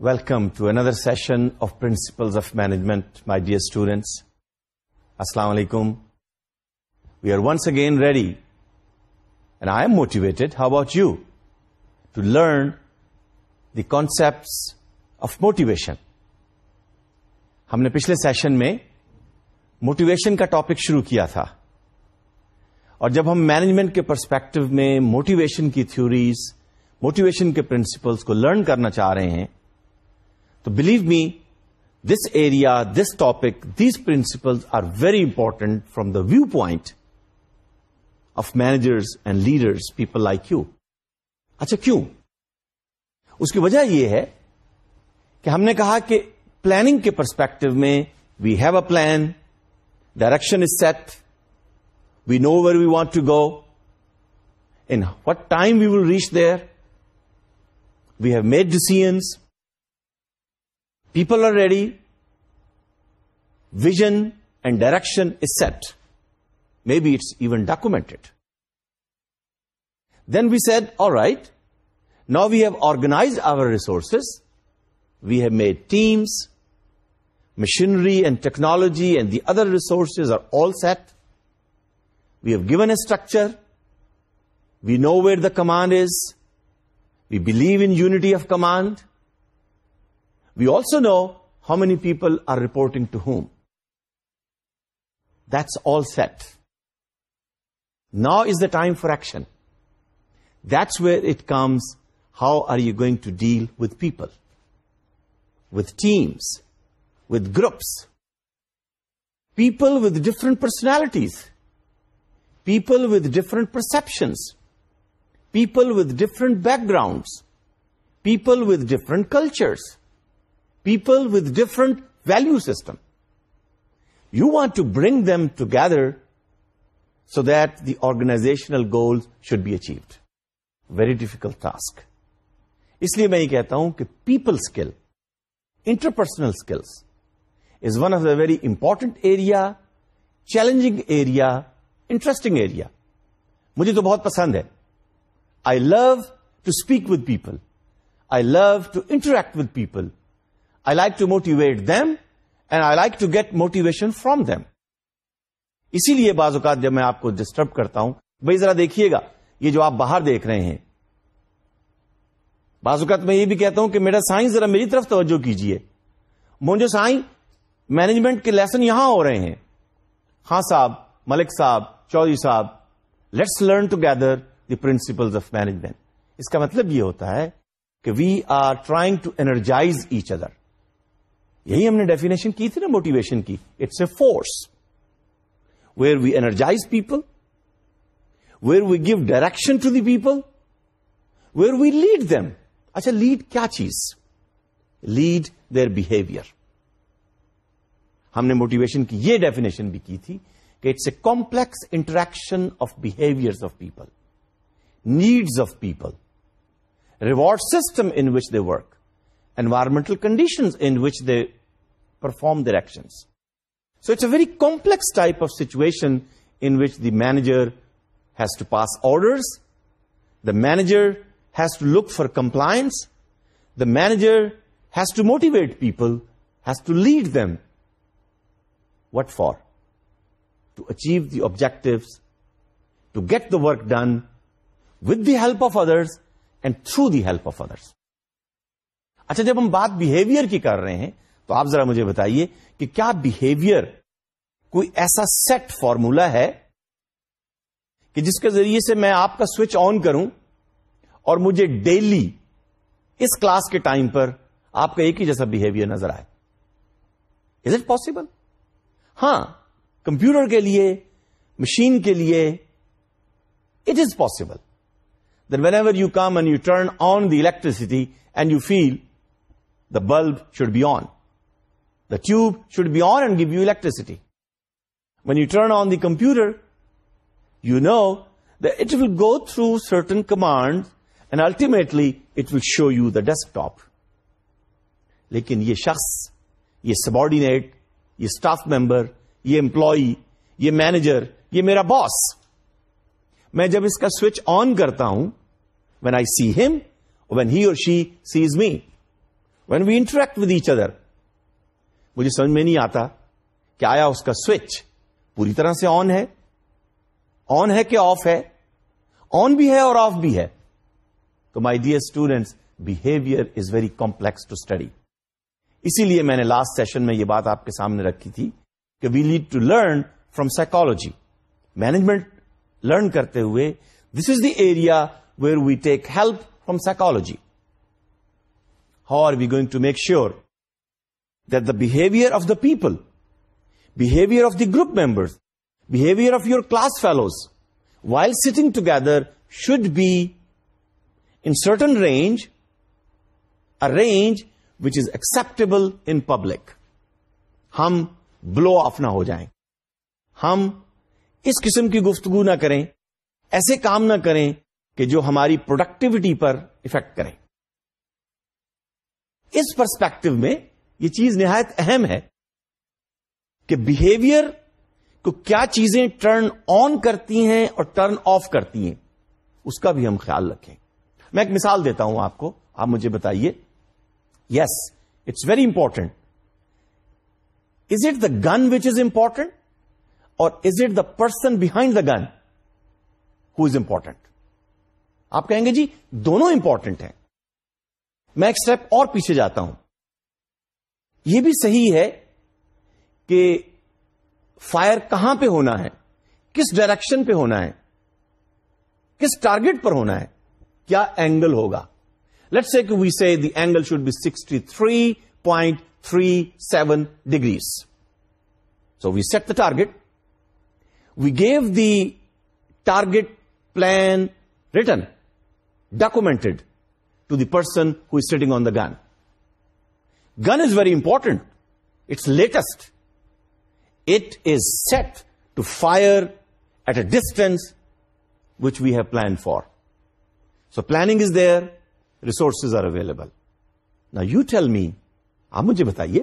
Welcome to another session of principles of management my dear students السلام علیکم we are once again ready I am motivated how about you to learn the concept of motivation ہم نے پچھلے session میں motivation کا topic شروع کیا تھا اور جب ہم مینجمنٹ کے پرسپیکٹو میں موٹیویشن کی تھیوریز موٹیویشن کے پرنسپلس کو لرن کرنا چاہ رہے ہیں تو believe me this area this topic these principles are very important from the view point of managers and leaders people like you اچھا کیوں اس کی وجہ یہ ہے کہ ہم نے کہا کہ پلاننگ کے پرسپیکٹو میں we have a plan direction is set we know where we want to go in what time we will reach there we have made decision people are ready vision and direction is set Maybe it's even documented. Then we said, all right, now we have organized our resources. We have made teams. Machinery and technology and the other resources are all set. We have given a structure. We know where the command is. We believe in unity of command. We also know how many people are reporting to whom. That's all set. Now is the time for action. That's where it comes. How are you going to deal with people, with teams, with groups, people with different personalities, people with different perceptions, people with different backgrounds, people with different cultures, people with different value system? You want to bring them together so that the organizational goals should be achieved very difficult task اس لیے میں یہ کہتا ہوں کہ people skill interpersonal skills is one of the very important area challenging area interesting area مجھے تو بہت پسند ہے I love to speak with people I love to interact with people I like to motivate them and I like to get motivation from them اسی لیے بعض اوقات جب میں آپ کو ڈسٹرب کرتا ہوں بھائی ذرا دیکھیے گا یہ جو آپ باہر دیکھ رہے ہیں بعض اوقات میں یہ بھی کہتا ہوں کہ میرا سائنس ذرا میری طرف توجہ کیجیے مونجو سائن مینجمنٹ کے لیسن یہاں ہو رہے ہیں ہاں صاحب ملک صاحب چودھری صاحب let's learn together the principle of management اس کا مطلب یہ ہوتا ہے کہ we are trying to energize each other یہی ہم نے ڈیفینیشن کی تھی نا موٹیویشن کی it's a force where we energize people where we give direction to the people where we lead them اچھا لیڈ کیا چیز لیڈ در بہیویئر ہم نے موٹیویشن کی یہ ڈیفینیشن بھی کی تھی کہ it's a complex interaction of behaviour of people needs of people reward system in which they work environmental conditions in which they perform their directions it's a very complex type of situation in which the manager has to pass orders the manager has to look for compliance the manager has to motivate people has to lead them what for to achieve the objective to get the work done with the help of others and through the help of others اچھا جب ہم بات behaviour کی کر رہے ہیں تو آپ ذرا مجھے بتائیے کہ کیا بہیویئر کوئی ایسا سیٹ فارمولا ہے کہ جس کے ذریعے سے میں آپ کا سوئچ آن کروں اور مجھے ڈیلی اس کلاس کے ٹائم پر آپ کا ایک ہی جیسا بہیویئر نظر آئے از اٹ پاسبل ہاں کمپیوٹر کے لیے مشین کے لیے it is possible then whenever you come and you turn on the electricity and you feel the bulb should be on tube should be on and give you electricity when you turn on the computer you know it'll go through certain command and ultimately it will show you the desktop لیکن یہ شخص یہ سب آڈینیٹ یہ staff member یہ employee یہ manager یہ میرا باس میں جب اس کا سوئچ آن کرتا ہوں وین آئی سی ہم when he or she Cs me when we interact with each other مجھے سمجھ میں نہیں آتا کہ آیا اس کا سوئچ پوری طرح سے آن ہے آن ہے کہ آف ہے آن بھی ہے اور آف بھی ہے تو my dear students behaviour is very complex to study اسی لیے میں نے لاسٹ سیشن میں یہ بات آپ کے سامنے رکھی تھی کہ we need to learn from psychology management learn کرتے ہوئے this is the area where we take help from psychology how are we going to make sure that the behavior of the people, behavior of the group members, behavior of your class fellows, while sitting together should be in certain range, a range which is acceptable in public. ہم blow off نہ ہو جائیں ہم اس قسم کی گفتگو نہ کریں ایسے کام نہ کریں کہ جو ہماری پروڈکٹیوٹی پر افیکٹ کریں اس پرسپیکٹو میں یہ چیز نہایت اہم ہے کہ بہیویئر کو کیا چیزیں ٹرن آن کرتی ہیں اور ٹرن آف کرتی ہیں اس کا بھی ہم خیال رکھیں میں ایک مثال دیتا ہوں آپ کو آپ مجھے بتائیے yes it's very important is it the gun which is important or is it the person behind the gun who is important آپ کہیں گے جی دونوں امپورٹنٹ ہیں میں ایک اسٹیپ اور پیچھے جاتا ہوں یہ بھی صحیح ہے کہ فائر کہاں پہ ہونا ہے کس ڈائریکشن پہ ہونا ہے کس ٹارگیٹ پر ہونا ہے کیا اینگل ہوگا لیٹ سے کہ we see the angle should be sixty three point three seven degrees so we set the target we give the target plan written documented to the person who is sitting on the gun gun is very important it's latest it is set to fire at a distance which we have plan for so planning is there resources are available نا you tell me آپ مجھے بتائیے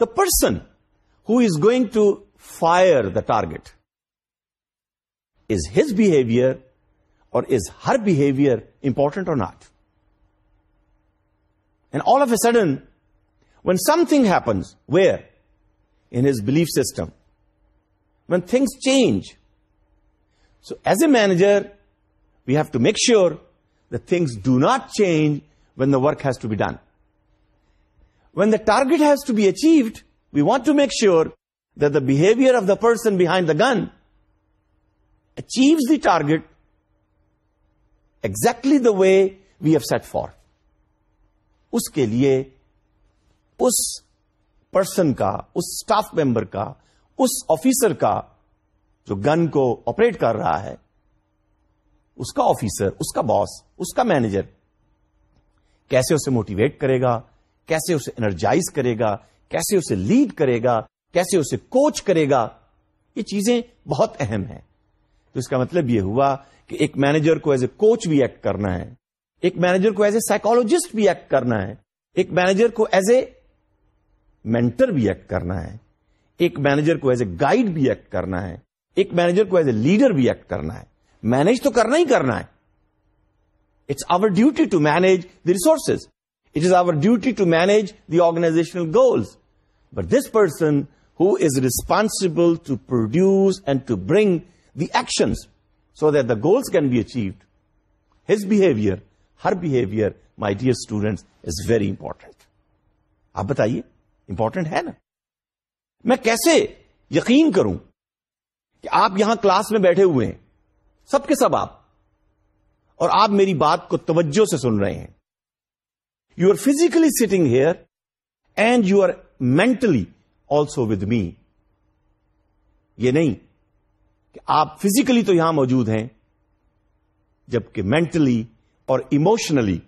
دا person who is going to fire the target is his behaviour or is her behaviour important or not and all of a sudden When something happens, where? In his belief system. When things change. So as a manager, we have to make sure that things do not change when the work has to be done. When the target has to be achieved, we want to make sure that the behavior of the person behind the gun achieves the target exactly the way we have set forth. Uske liye اس person کا اس staff member کا اس officer کا جو gun کو operate کر رہا ہے اس کا آفیسر اس کا باس اس کا مینیجر کیسے اسے موٹیویٹ کرے گا کیسے اسے انرجائز کرے گا کیسے اسے لیڈ کرے گا کیسے اسے کوچ کرے گا یہ چیزیں بہت اہم ہیں تو اس کا مطلب یہ ہوا کہ ایک مینیجر کو ایز اے کوچ بھی ایکٹ کرنا ہے ایک مینیجر کو ایز اے سائیکولوجسٹ بھی ایکٹ کرنا ہے ایک مینیجر کو ایز اے مینٹر بھی ایکٹ کرنا ہے ایک مینیجر کو ایز اے گائیڈ بھی ایکٹ کرنا ہے ایک مینیجر کو ایز اے لیڈر بھی ایکٹ کرنا ہے مینج تو کرنا ہی کرنا ہے it's our duty to manage the resources it is our duty to manage the organisational goals but this person who is responsible to produce and to bring the action so that the goals can be achieved his behaviour her behaviour my dear student is very important آپ بتائیے important ہے نا میں کیسے یقین کروں کہ آپ یہاں کلاس میں بیٹھے ہوئے ہیں سب کے سب آپ اور آپ میری بات کو توجہ سے سن رہے ہیں you are physically sitting here and you are mentally also with me یہ نہیں کہ آپ فزیکلی تو یہاں موجود ہیں جبکہ مینٹلی اور ایموشنلی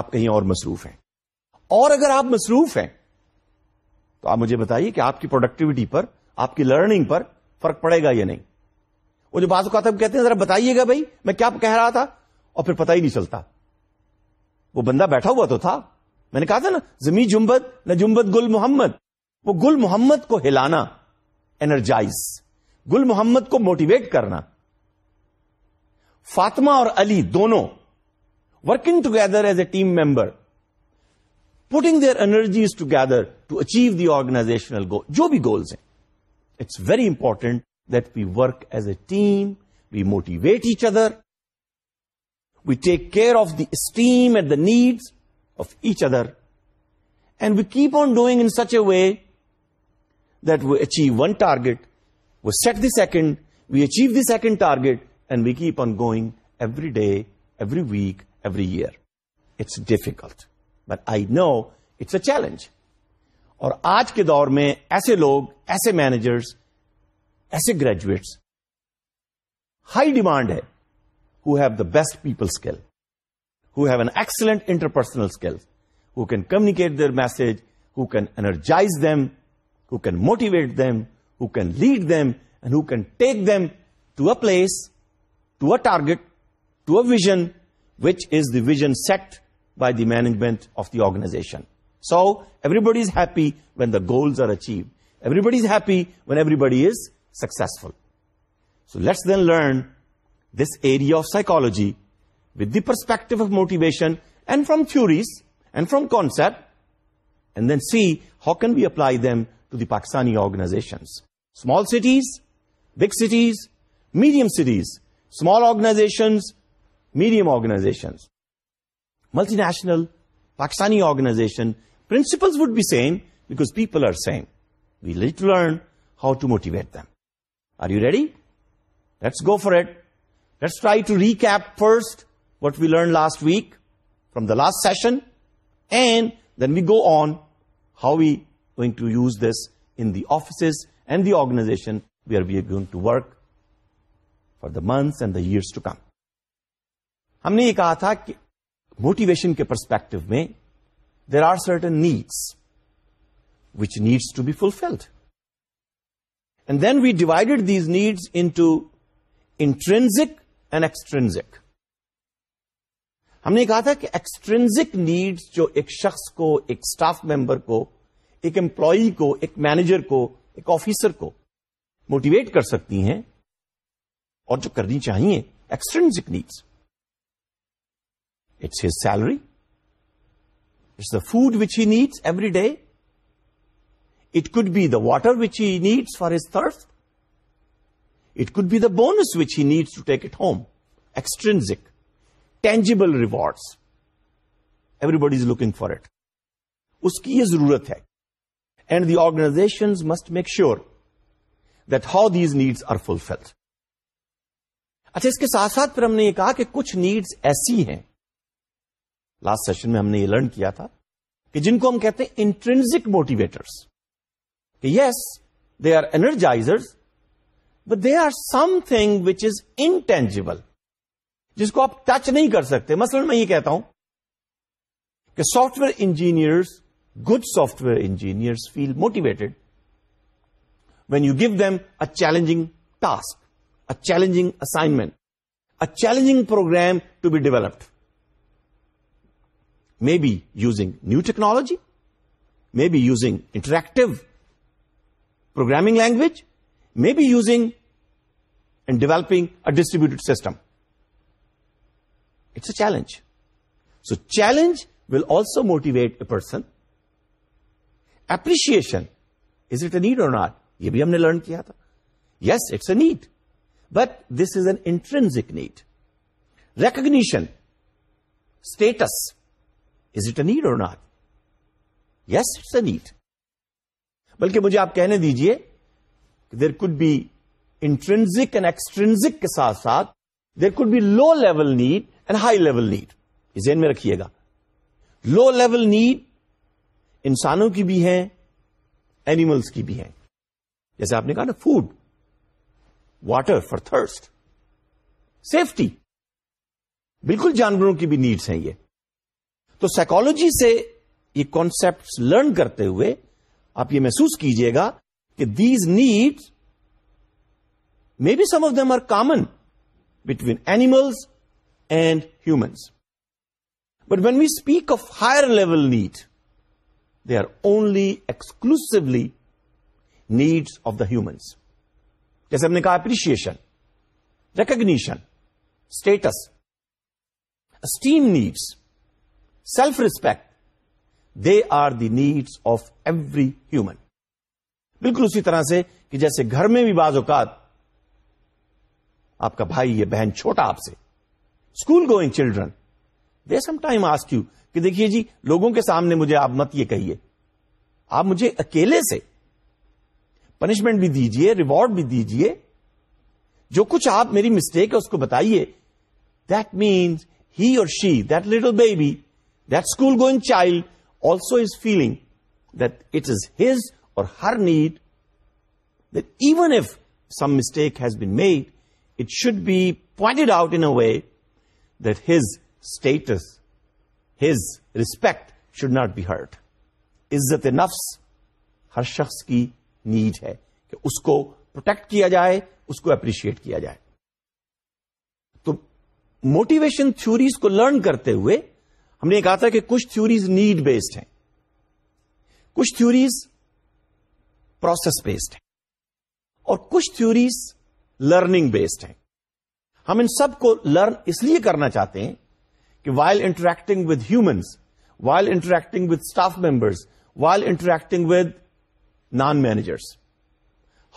آپ کہیں اور مصروف ہیں اور اگر آپ مصروف ہیں تو آپ مجھے بتائیے کہ آپ کی پروڈکٹیوٹی پر آپ کی لرننگ پر فرق پڑے گا یا نہیں وہ جو بازو کہتے کہتے ہیں ذرا بتائیے گا بھائی میں کیا کہہ رہا تھا اور پھر پتہ ہی نہیں چلتا وہ بندہ بیٹھا ہوا تو تھا میں نے کہا تھا نا زمین جمبت نہ جمبت گل محمد وہ گل محمد کو ہلانا انرجائز گل محمد کو موٹیویٹ کرنا فاطمہ اور علی دونوں working together as a team member putting their energies together to achieve the organizational goal, jo bhi goals hain. It's very important that we work as a team, we motivate each other, we take care of the esteem and the needs of each other, and we keep on doing in such a way that we achieve one target, we set the second, we achieve the second target, and we keep on going every day, every week, every year. It's difficult. But I know it's a challenge اور آج کے دور میں ایسے لوگ ایسے managers ایسے graduates high demand ہے who have the best people skill who have an excellent interpersonal skill who can communicate the message who can energize them who can motivate them who can lead them and who can take them to a place to target to a vision which is the vision set by the management of the organization. So everybody is happy when the goals are achieved. Everybody is happy when everybody is successful. So let's then learn this area of psychology with the perspective of motivation and from theories and from concept, and then see how can we apply them to the Pakistani organizations. Small cities, big cities, medium cities, small organizations, medium organizations. Multinational Pakistani organization principle would be same because people are same we to learn how to motivate them are you ready let's go for it let's try to recap first what we learn last week from the last session and then we go on how we going to use this in the offices and the organization we are be going to work for the months and the years to come ہم نے یہ کہا تھا کہ motivation کے perspective میں there are certain needs which needs to be fulfilled and then we divided these needs into intrinsic and extrinsic ہم نے کہا تھا کہ ایکسٹرینزک نیڈس جو ایک شخص کو ایک اسٹاف ممبر کو ایک امپلائی کو ایک مینیجر کو ایک آفیسر کو موٹیویٹ کر سکتی ہیں اور جو کرنی چاہیے extrinsic needs it's his salary it's the food which he needs every day it could be the water which he needs for his thirst it could be the bonus which he needs to take it home extrinsic tangible rewards everybody is looking for it اس کی یہ ضرورت ہے and the organization must make sure that these needs are fulfil اچھا اس کے ساتھ ساتھ نے یہ کہا کہ کچھ نیڈس ایسی ہیں لاسٹ سیشن میں ہم نے یہ لرن کیا تھا کہ جن کو ہم کہتے ہیں intrinsic motivators yes they are energiser they are something which is intangible جس کو آپ ٹچ نہیں کر سکتے مثلا میں یہ کہتا ہوں کہ software engineer good software engineer feel motivated when you give them challenging task a challenging assignment a challenging program to be developed may be using new technology may be using interactive programming language may be using and developing a distributed system it's a challenge so challenge will also motivate a person appreciation is it a need or not یہ بھی ہم نے learn کیا تھا yes it's a need but this is an intrinsic need recognition status is it a need or not yes it's a need بلکہ مجھے آپ کہنے دیجیے کہ there could be intrinsic and extrinsic کے ساتھ ساتھ there could be low level need and high level need زین میں رکھیے گا لو لیول نیڈ انسانوں کی بھی ہیں اینیملس کی بھی ہیں جیسے آپ نے کہا نا food water for thirst safety بالکل جانوروں کی بھی نیڈس ہیں یہ تو سائیکالوجی سے یہ کانسپٹ لرن کرتے ہوئے آپ یہ محسوس کیجئے گا کہ these need may be some of them are common between animals and humans but when we speak of higher level need they are only exclusively needs of the humans جیسے ہم نے کہا appreciation recognition status esteem needs self respect they are the needs of every human بالکل اسی طرح سے کہ جیسے گھر میں بھی بعض اوقات آپ کا بھائی یہ بہن چھوٹا آپ سے school going children they some time ask you کہ دیکھیے جی لوگوں کے سامنے مجھے آپ مت یہ کہیے آپ مجھے اکیلے سے پنشمنٹ بھی دیجئے ریوارڈ بھی دیجئے جو کچھ آپ میری مسٹیک ہے اس کو بتائیے that means he or she that little baby child child also is feeling that it is his or her need that even if some mistake has been made it should be pointed out in way that his status his respect should not be hurt عزت نفس ہر شخص کی need ہے کہ اس کو protect کیا جائے اس کو اپریشیٹ کیا جائے تو موٹیویشن تھوریز کو لرن کرتے ہوئے ہم نے کہا تھا کہ کچھ تھوریز نیڈ بیسڈ ہیں کچھ تھیوریز پروسیس بیسڈ ہیں اور کچھ تھیوریز لرننگ بیسڈ ہیں ہم ان سب کو لرن اس لیے کرنا چاہتے ہیں کہ while interacting with humans while interacting with staff members while interacting with non managers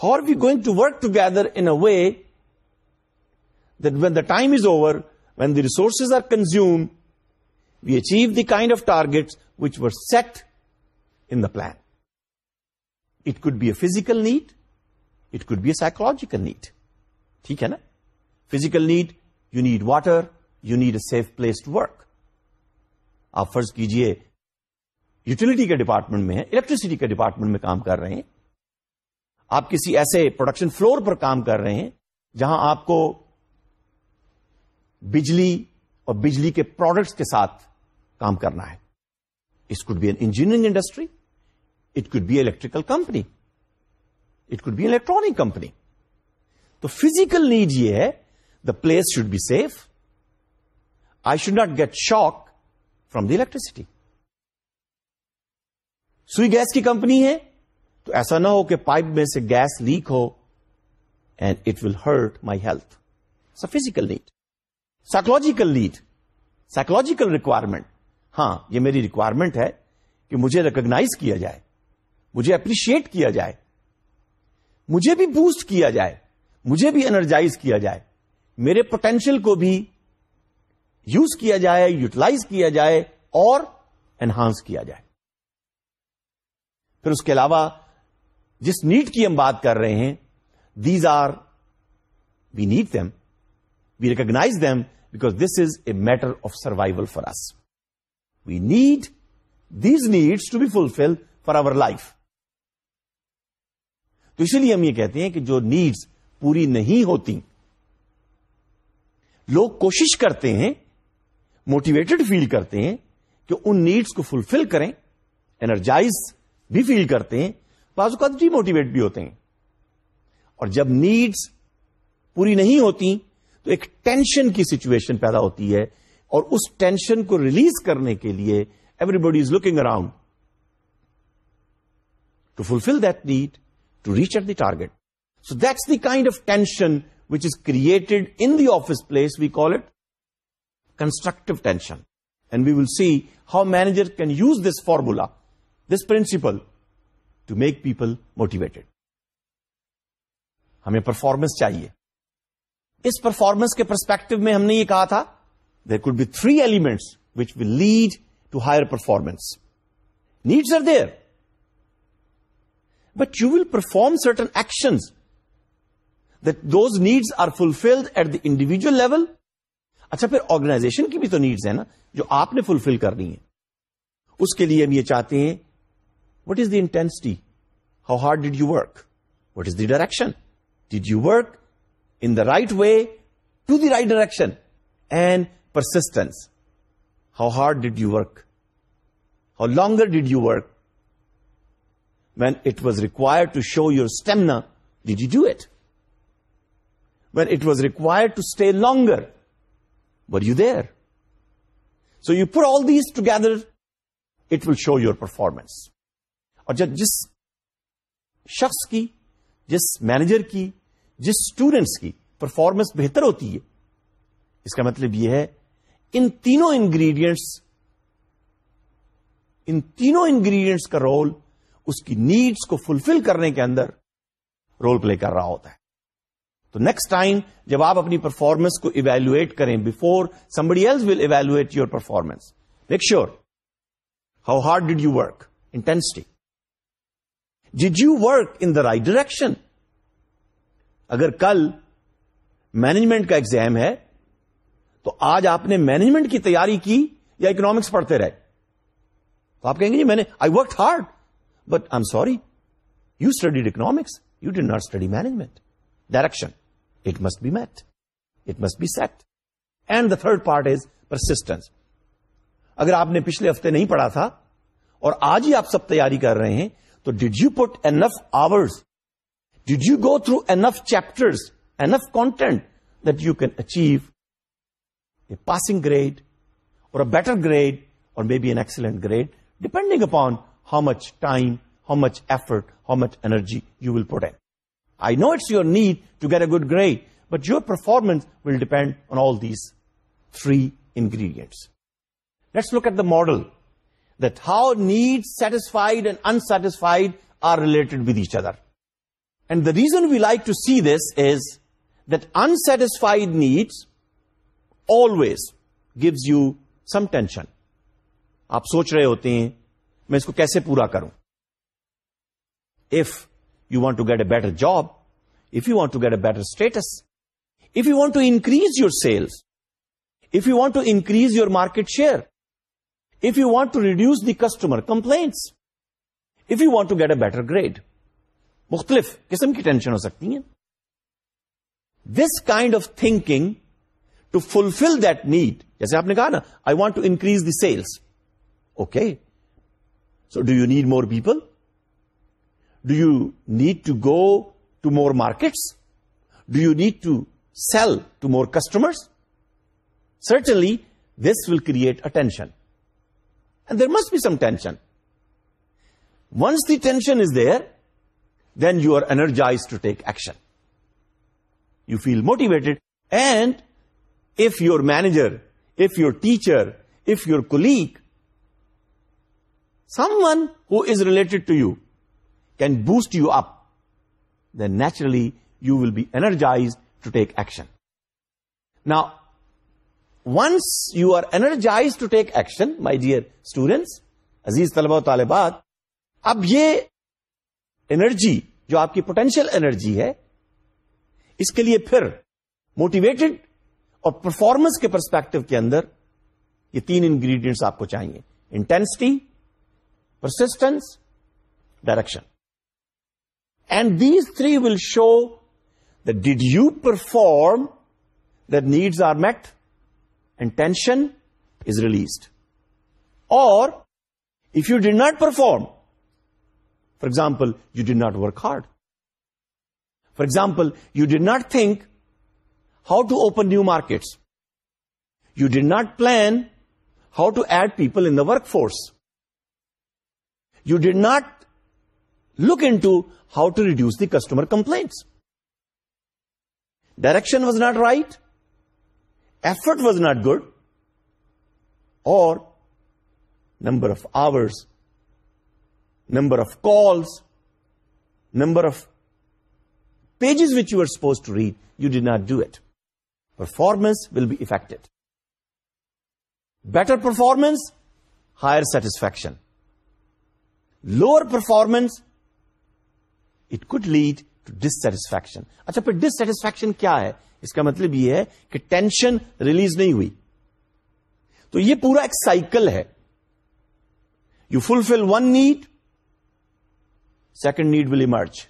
how are we going to work together in a way then the time is over when the resources are consume we achieve the kind of target which were set in the plan it could be a physical need it could be a psychological need ٹھیک ہے نا physical need you need water you need a safe place to work آپ فرض کیجئے utility کے department میں ہیں electricity کے ڈپارٹمنٹ میں کام کر رہے ہیں آپ کسی ایسے پروڈکشن فلور پر کام کر رہے ہیں جہاں آپ کو بجلی اور بجلی کے پروڈکٹس کے ساتھ کام کرنا ہے اس could be an engineering industry it could be electrical company it could be electronic company تو فزیکل نیڈ یہ ہے the place should be safe I should not get shock from the electricity Sui gas کی company ہے تو ایسا نہ ہو کہ پائپ میں سے گیس لیک ہو and it will hurt my health physical need psychological need psychological requirement ہاں یہ میری ریکوائرمنٹ ہے کہ مجھے ریکگناز کیا جائے مجھے اپریشیٹ کیا جائے مجھے بھی بوسٹ کیا جائے مجھے بھی انرجائز کیا جائے میرے پوٹینشیل کو بھی یوز کیا جائے یوٹیلائز کیا جائے اور انہانس کیا جائے پھر اس کے علاوہ جس نیٹ کی ہم بات کر رہے ہیں these are we need them we recognise them because this is a matter of survival for us we need these needs to be fulfil for our life تو اسی لیے ہم یہ کہتے ہیں کہ جو نیڈس پوری نہیں ہوتی لوگ کوشش کرتے ہیں موٹیویٹڈ فیل کرتے ہیں کہ ان نیڈس کو فلفل کریں انرجائز بھی فیل کرتے ہیں بازو کا ڈی موٹیویٹ بھی ہوتے ہیں اور جب نیڈس پوری نہیں ہوتی تو ایک ٹینشن کی سچویشن پیدا ہوتی ہے اور اس ٹینشن کو ریلیز کرنے کے لیے everybody is looking around to fulfil that need to reach at the target so that's the kind of tension which is created in the office place we call it constructive tension and we will see how manager can use this formula this principle to make people motivated ہمیں performance چاہیے اس performance کے perspective میں ہم نے یہ کہا تھا کل be three elements which will lead to higher performance needs are there but you will perform certain action the those needs are fulfilled at the individual level اچھا پھر آرگنائزیشن کی بھی تو نیڈز ہیں نا جو آپ نے فلفل کرنی ہے اس کے لیے ہم یہ چاہتے ہیں what is the intensity how hard did you work what is the direction did you work in the right way to the right direction and persistence how hard did you work how longer did you work when it was require to show your stamina do do it when it was require to stay longer و you there so you pour all these together it will show your performance اور جب جس شخص کی جس manager کی جس students کی پرفارمنس بہتر ہوتی ہے اس کا مطلب یہ ہے ان تینوں انگریڈینٹس ان تینوں انگریڈینٹس کا رول اس کی نیڈس کو فلفل کرنے کے اندر رول پلے کر رہا ہوتا ہے تو نیکسٹ ٹائم جب آپ اپنی پرفارمنس کو ایویلویٹ کریں before somebody else will evaluate your performance make sure how hard did you work intensity did you work in the right direction اگر کل مینجمنٹ کا ایگزام ہے تو آج آپ نے مینجمنٹ کی تیاری کی یا اکنامکس پڑھتے رہے تو آپ کہیں گے جی میں نے I work hard but I am sorry you studied economics you did not study management direction it must be met it must be set and the third part is persistence اگر آپ نے پچھلے ہفتے نہیں پڑھا تھا اور آج ہی آپ سب تیاری کر رہے ہیں تو did you put enough hour did you go through enough chapter enough content that you can achieve a passing grade or a better grade or maybe an excellent grade, depending upon how much time, how much effort, how much energy you will put in. I know it's your need to get a good grade, but your performance will depend on all these three ingredients. Let's look at the model that how needs satisfied and unsatisfied are related with each other. And the reason we like to see this is that unsatisfied needs always gives you some tension آپ سوچ رہے ہوتے ہیں میں اس کو کیسے پورا کروں if you want to get a better job if you want to get a better status if you want to increase your sales if you want to increase your market share if you want to reduce the customer complaints if you want to get a better grade مختلف قسم کی tension ہو سکتی ہیں this kind of thinking to fulfil that need جیسے آپ نے کہا نا I want to increase the sales okay so do you need more people do you need to go to more markets do you need to sell to more customer certainly this will create a tension and there must be some tension once the tension is there then you are energise to take action you feel motivated and your manager if your teacher if your colleague someone is related to you can boost you up then naturally you will be energise to take action نا once you are energise to take action my dear students عزیز طلبہ و طالبات اب یہ energy جو آپ کی پوٹینشیل انرجی ہے اس کے لیے پھر موٹیویٹڈ اور پرفارمنس کے پرسپیکٹو کے اندر یہ تین انگریڈینٹس آپ کو چاہیے intensity persistence direction and these three will show the did you perform the needs are met and tension is released or if you did not perform for example you did not work hard for example you did not think how to open new markets. You did not plan how to add people in the workforce. You did not look into how to reduce the customer complaints. Direction was not right. Effort was not good. Or number of hours, number of calls, number of pages which you were supposed to read, you did not do it. performance will be affected. Better performance higher satisfaction Lower performance it could lead to dissatisfaction اچھا پھر dissatisfaction کیا ہے اس کا مطلب یہ ہے کہ ٹینشن ریلیز نہیں ہوئی تو یہ پورا ایک سائیکل ہے you fulfil one need second need will emerge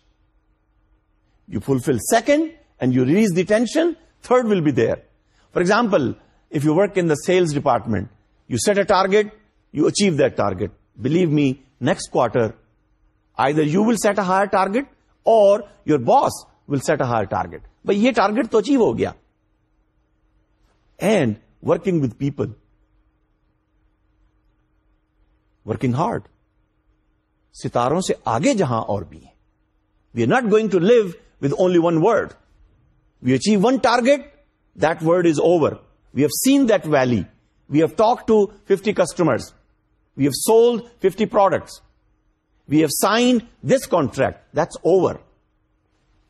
you fulfil second and you release the tension third will be there for example if you work in sales department you set a target you achieve the target believe me next quarter I there you will set a high target or your boss will set a high target بھائی یہ target تو achieve ہو گیا and working with people working hard ستاروں سے آگے جہاں اور بھی ہیں we are not going to love with only one word We achieve one target, that word is over. We have seen that valley. We have talked to 50 customers. We have sold 50 products. We have signed this contract. That's over.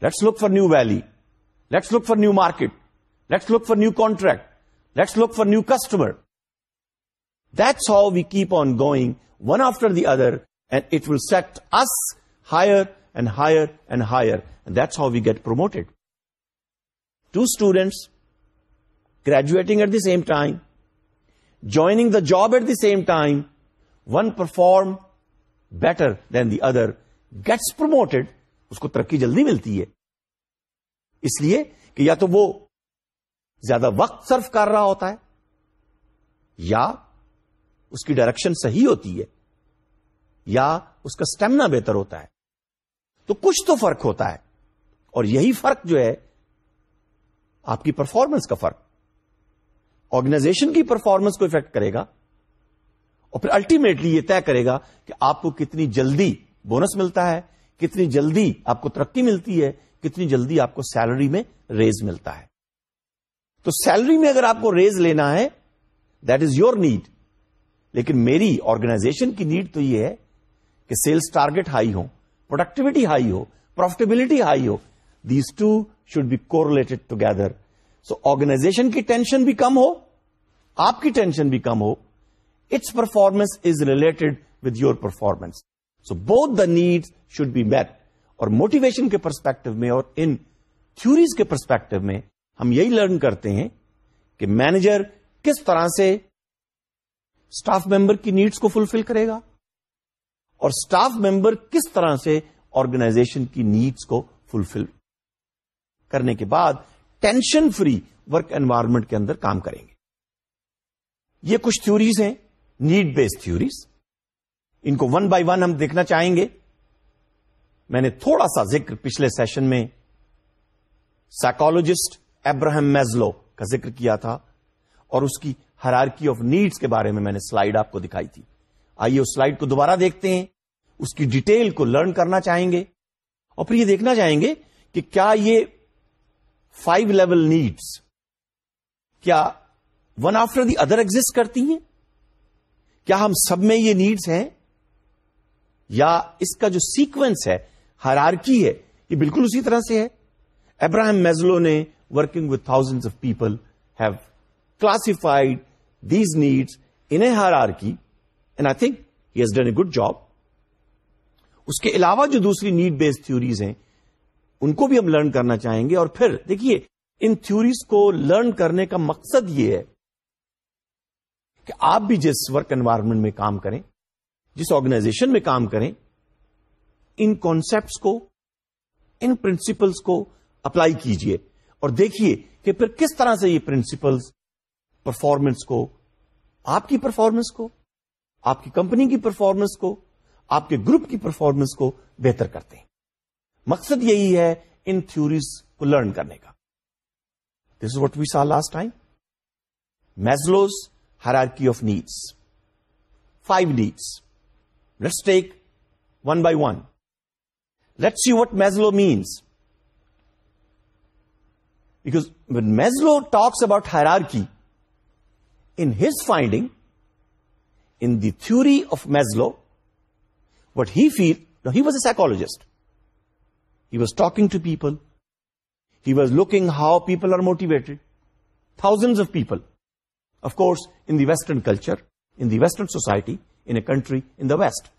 Let's look for new valley. Let's look for new market. Let's look for new contract. Let's look for new customer. That's how we keep on going, one after the other, and it will set us higher and higher and higher. And that's how we get promoted. Two students graduating at the same time joining the job at the same time one perform better than the other gets promoted اس کو ترقی جلدی ملتی ہے اس لیے کہ یا تو وہ زیادہ وقت صرف کر رہا ہوتا ہے یا اس کی ڈائریکشن صحیح ہوتی ہے یا اس کا اسٹیمنا بہتر ہوتا ہے تو کچھ تو فرق ہوتا ہے اور یہی فرق جو ہے آپ کی پرفارمنس کا فرق آرگنائزیشن کی پرفارمنس کو افیکٹ کرے گا اور پھر الٹیمیٹلی یہ طے کرے گا کہ آپ کو کتنی جلدی بونس ملتا ہے کتنی جلدی آپ کو ترقی ملتی ہے کتنی جلدی آپ کو سیلری میں ریز ملتا ہے تو سیلری میں اگر آپ کو ریز لینا ہے دیٹ از یور نیڈ لیکن میری آرگنائزیشن کی نیڈ تو یہ ہے کہ سیلس ٹارگیٹ ہائی ہو پروڈکٹیوٹی ہائی ہو پروفیٹیبلٹی ہائی ہو these two should be collateral so organisation کی ٹینشن بھی کم ہو آپ کی ٹینشن بھی کم ہو it's performance is related with your performance so both the need should be met اور موٹیویشن کے پرسپیکٹو میں اور ان تھوریز کے پرسپیکٹو میں ہم یہی لرن کرتے ہیں کہ مینیجر کس طرح سے اسٹاف ممبر کی نیڈس کو فلفل کرے گا اور اسٹاف ممبر کس طرح سے آرگنائزیشن کی نیڈس کو فلفل کرنے کے بعد ٹینشن فری ورک انوائرمنٹ کے اندر کام کریں گے یہ کچھ تھیوریز ہیں نیڈ بیس تھوریز ان کو ون بائی ون ہم دیکھنا چاہیں گے میں نے تھوڑا سا ذکر پچھلے سیشن میں سائیکولوجسٹ ابراہم میزلو کا ذکر کیا تھا اور اس کی ہرارکی آف نیڈس کے بارے میں میں نے سلائڈ آپ کو دکھائی تھی آئیے اس سلائڈ کو دوبارہ دیکھتے ہیں اس کی ڈیٹیل کو لرن کرنا چاہیں گے اور پھر یہ دیکھنا چاہیں گے کہ کیا یہ فائیو لیول نیڈس کیا one after the other exit کرتی ہیں کیا ہم سب میں یہ نیڈس ہیں یا اس کا جو سیکوینس ہے ہر آر کی ہے یہ بالکل اسی طرح سے ہے ابراہم میزلو نے working with thousand of people have classified these needs in Hare are کی and I think he has done a good job اس کے علاوہ جو دوسری نیڈ بیس تھیوریز ہیں ان کو بھی ہم لرن کرنا چاہیں گے اور پھر دیکھیے ان تھیوریز کو لرن کرنے کا مقصد یہ ہے کہ آپ بھی جس ورک انوائرمنٹ میں کام کریں جس آرگنائزیشن میں کام کریں ان کانسیپٹس کو ان پرنسپلس کو اپلائی کیجئے اور دیکھیے کہ پھر کس طرح سے یہ پرنسپلس پرفارمنس کو آپ کی پرفارمنس کو آپ کی کمپنی کی پرفارمنس کو آپ کے گروپ کی پرفارمنس کو بہتر کرتے ہیں مقصد یہی ہے ان تھوریز کو لرن کرنے کا this what we saw last time Maslow's hierarchy of needs five needs let's take one by one let's you what Maslow means because Maslow talks about hierarchy in his finding in the theory of Maslow what he feel he was a psychologist He was talking to people. He was looking how people are motivated. Thousands of people. Of course, in the Western culture, in the Western society, in a country in the West.